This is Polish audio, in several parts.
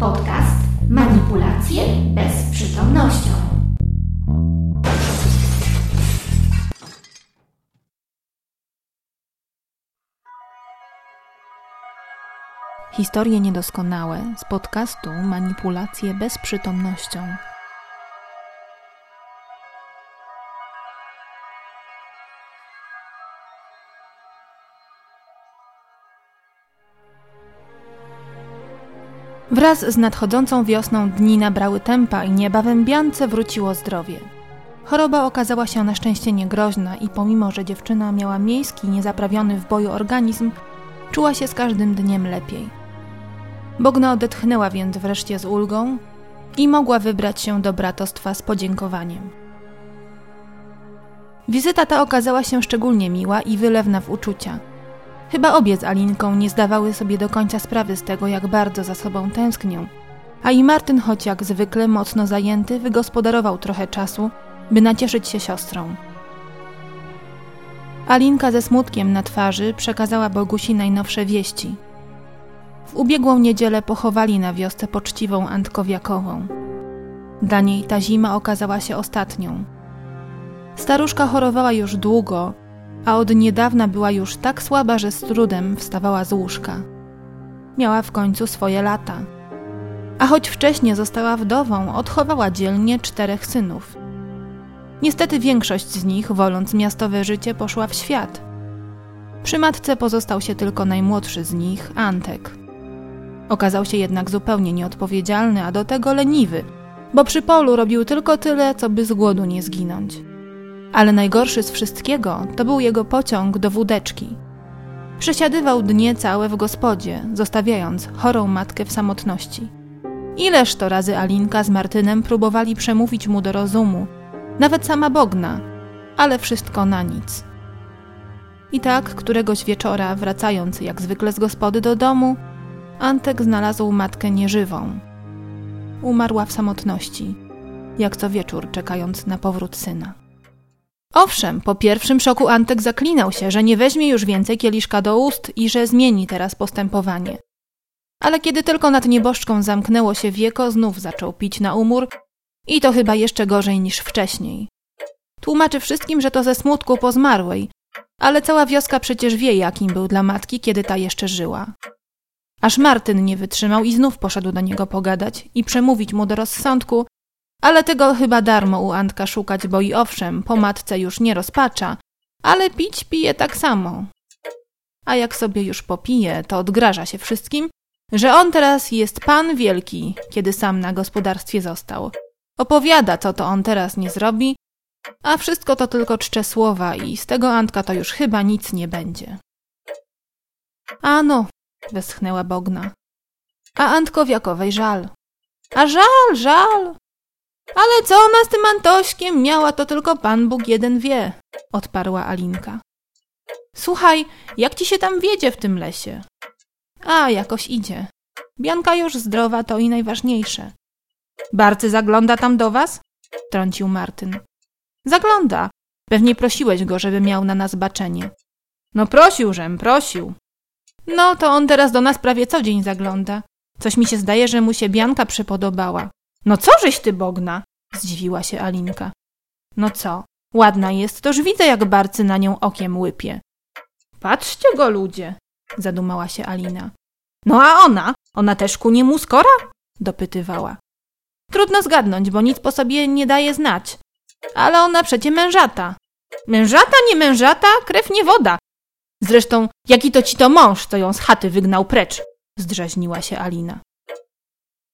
Podcast Manipulacje bez przytomnością. Historie niedoskonałe z podcastu Manipulacje bez przytomnością. Wraz z nadchodzącą wiosną dni nabrały tempa i niebawem Biance wróciło zdrowie. Choroba okazała się na szczęście niegroźna i pomimo, że dziewczyna miała miejski, niezaprawiony w boju organizm, czuła się z każdym dniem lepiej. Bogna odetchnęła więc wreszcie z ulgą i mogła wybrać się do bratostwa z podziękowaniem. Wizyta ta okazała się szczególnie miła i wylewna w uczucia – Chyba obie z Alinką nie zdawały sobie do końca sprawy z tego, jak bardzo za sobą tęsknią. A i Martyn, choć jak zwykle mocno zajęty, wygospodarował trochę czasu, by nacieszyć się siostrą. Alinka ze smutkiem na twarzy przekazała Bogusi najnowsze wieści. W ubiegłą niedzielę pochowali na wiosce poczciwą Antkowiakową. Dla niej ta zima okazała się ostatnią. Staruszka chorowała już długo a od niedawna była już tak słaba, że z trudem wstawała z łóżka. Miała w końcu swoje lata. A choć wcześniej została wdową, odchowała dzielnie czterech synów. Niestety większość z nich, woląc miastowe życie, poszła w świat. Przy matce pozostał się tylko najmłodszy z nich, Antek. Okazał się jednak zupełnie nieodpowiedzialny, a do tego leniwy, bo przy polu robił tylko tyle, co by z głodu nie zginąć. Ale najgorszy z wszystkiego to był jego pociąg do wódeczki. Przesiadywał dnie całe w gospodzie, zostawiając chorą matkę w samotności. Ileż to razy Alinka z Martynem próbowali przemówić mu do rozumu, nawet sama Bogna, ale wszystko na nic. I tak któregoś wieczora, wracając jak zwykle z gospody do domu, Antek znalazł matkę nieżywą. Umarła w samotności, jak co wieczór czekając na powrót syna. Owszem, po pierwszym szoku Antek zaklinał się, że nie weźmie już więcej kieliszka do ust i że zmieni teraz postępowanie. Ale kiedy tylko nad nieboszczką zamknęło się wieko, znów zaczął pić na umór i to chyba jeszcze gorzej niż wcześniej. Tłumaczy wszystkim, że to ze smutku po zmarłej, ale cała wioska przecież wie, jakim był dla matki, kiedy ta jeszcze żyła. Aż Martyn nie wytrzymał i znów poszedł do niego pogadać i przemówić mu do rozsądku, ale tego chyba darmo u Antka szukać, bo i owszem, po matce już nie rozpacza, ale pić pije tak samo. A jak sobie już popije, to odgraża się wszystkim, że on teraz jest pan wielki, kiedy sam na gospodarstwie został. Opowiada, co to on teraz nie zrobi, a wszystko to tylko czcze słowa i z tego Antka to już chyba nic nie będzie. Ano, westchnęła Bogna. A Antkowiakowej żal. A żal, żal, ale co ona z tym Antośkiem miała, to tylko Pan Bóg jeden wie, odparła Alinka. Słuchaj, jak ci się tam wiedzie w tym lesie? A, jakoś idzie. Bianka już zdrowa, to i najważniejsze. Barcy zagląda tam do was? Trącił Martyn. Zagląda. Pewnie prosiłeś go, żeby miał na nas baczenie. No prosił, żem, prosił. No, to on teraz do nas prawie co dzień zagląda. Coś mi się zdaje, że mu się Bianka przypodobała. No co żeś ty, Bogna? Zdziwiła się Alinka. No co? Ładna jest, toż widzę, jak barcy na nią okiem łypie. Patrzcie go, ludzie, zadumała się Alina. No a ona? Ona też ku niemu skora? dopytywała. Trudno zgadnąć, bo nic po sobie nie daje znać. Ale ona przecie mężata. Mężata, nie mężata, krew nie woda. Zresztą, jaki to ci to mąż, co ją z chaty wygnał precz? Zdraźniła się Alina.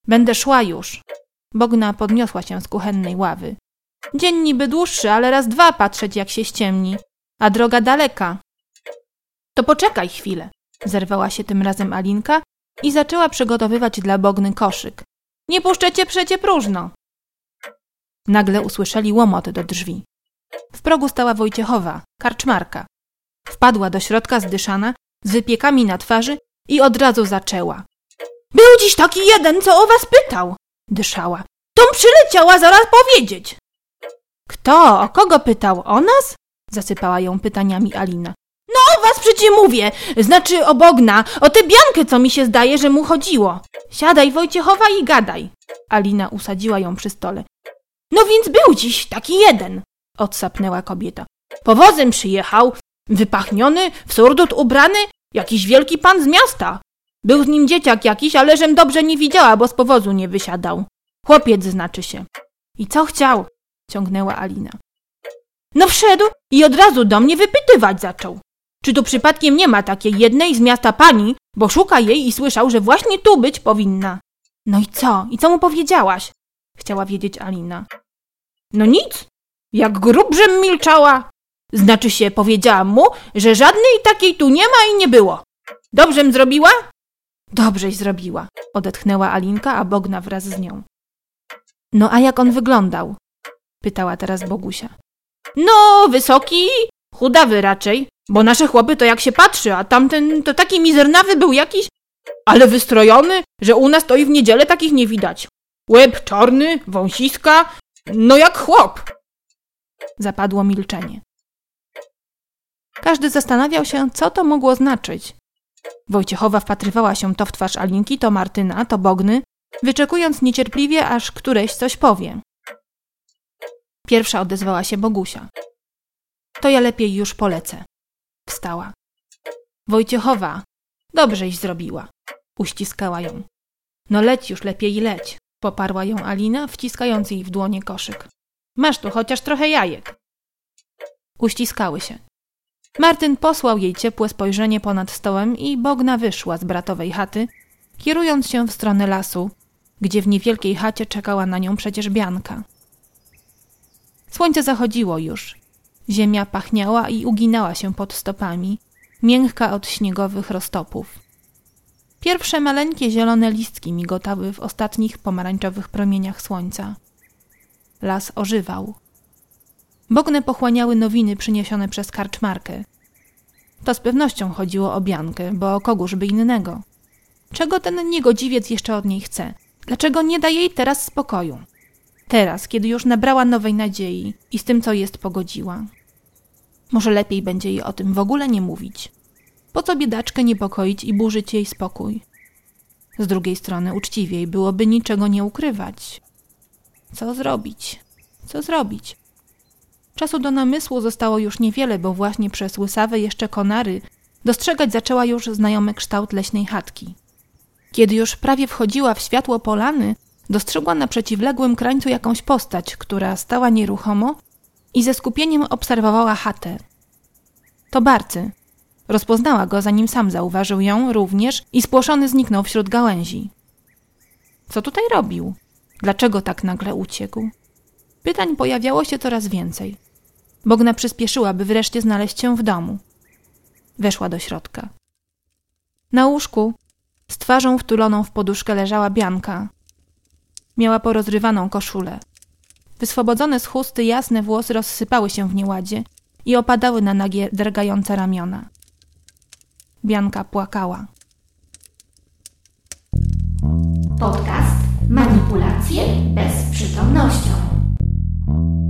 Będę szła już, Bogna podniosła się z kuchennej ławy. Dzień niby dłuższy, ale raz dwa patrzeć, jak się ściemni, a droga daleka. To poczekaj chwilę, zerwała się tym razem Alinka i zaczęła przygotowywać dla Bogny koszyk. Nie puszczę cię przecie próżno. Nagle usłyszeli łomot do drzwi. W progu stała Wojciechowa, karczmarka. Wpadła do środka zdyszana, z wypiekami na twarzy i od razu zaczęła. Był dziś taki jeden, co o was pytał dyszała. Tom przyleciała zaraz powiedzieć. Kto? O kogo pytał? O nas? Zasypała ją pytaniami Alina. No o was przecie mówię, znaczy o Bogna, o tę Biankę, co mi się zdaje, że mu chodziło. Siadaj, Wojciechowa, i gadaj. Alina usadziła ją przy stole. No więc był dziś taki jeden, odsapnęła kobieta. Powozem przyjechał, wypachniony, w surdut ubrany, jakiś wielki pan z miasta. Był z nim dzieciak jakiś, ale żem dobrze nie widziała, bo z powozu nie wysiadał. Chłopiec znaczy się. I co chciał? ciągnęła Alina. No wszedł i od razu do mnie wypytywać zaczął. Czy tu przypadkiem nie ma takiej jednej z miasta pani, bo szuka jej i słyszał, że właśnie tu być powinna. No i co? I co mu powiedziałaś? Chciała wiedzieć Alina. No nic. Jak grubżem milczała. Znaczy się, powiedziałam mu, że żadnej takiej tu nie ma i nie było. Dobrżem zrobiła? Dobrześ zrobiła, odetchnęła Alinka, a Bogna wraz z nią. No a jak on wyglądał? pytała teraz Bogusia. No, wysoki, chudawy raczej, bo nasze chłopy to jak się patrzy, a tamten to taki mizernawy był jakiś, ale wystrojony, że u nas to i w niedzielę takich nie widać. Łeb czarny, wąsiska, no jak chłop. Zapadło milczenie. Każdy zastanawiał się, co to mogło znaczyć. Wojciechowa wpatrywała się to w twarz Alinki, to Martyna, to Bogny, wyczekując niecierpliwie, aż któreś coś powie. Pierwsza odezwała się Bogusia. To ja lepiej już polecę. Wstała. Wojciechowa, dobrześ zrobiła. Uściskała ją. No leć już lepiej leć, poparła ją Alina, wciskając jej w dłonie koszyk. Masz tu chociaż trochę jajek. Uściskały się. Martyn posłał jej ciepłe spojrzenie ponad stołem i Bogna wyszła z bratowej chaty, kierując się w stronę lasu, gdzie w niewielkiej chacie czekała na nią przecież Bianka. Słońce zachodziło już. Ziemia pachniała i uginała się pod stopami, miękka od śniegowych roztopów. Pierwsze maleńkie zielone listki migotały w ostatnich pomarańczowych promieniach słońca. Las ożywał. Bogne pochłaniały nowiny przyniesione przez karczmarkę. To z pewnością chodziło o Biankę, bo o kogóż by innego. Czego ten niegodziwiec jeszcze od niej chce? Dlaczego nie da jej teraz spokoju? Teraz, kiedy już nabrała nowej nadziei i z tym, co jest, pogodziła. Może lepiej będzie jej o tym w ogóle nie mówić. Po co biedaczkę niepokoić i burzyć jej spokój? Z drugiej strony uczciwiej byłoby niczego nie ukrywać. Co zrobić? Co zrobić? Czasu do namysłu zostało już niewiele, bo właśnie przez łysawe jeszcze konary dostrzegać zaczęła już znajomy kształt leśnej chatki. Kiedy już prawie wchodziła w światło polany, dostrzegła na przeciwległym krańcu jakąś postać, która stała nieruchomo i ze skupieniem obserwowała chatę. To Barcy. Rozpoznała go, zanim sam zauważył ją również i spłoszony zniknął wśród gałęzi. Co tutaj robił? Dlaczego tak nagle uciekł? Pytań pojawiało się coraz więcej. Bogna przyspieszyła, by wreszcie znaleźć się w domu. Weszła do środka. Na łóżku, z twarzą wtuloną w poduszkę leżała Bianka. Miała porozrywaną koszulę. Wyswobodzone z chusty jasne włosy rozsypały się w nieładzie i opadały na nagie drgające ramiona. Bianka płakała. Podcast Manipulacje bez przytomnością. Mm-hmm.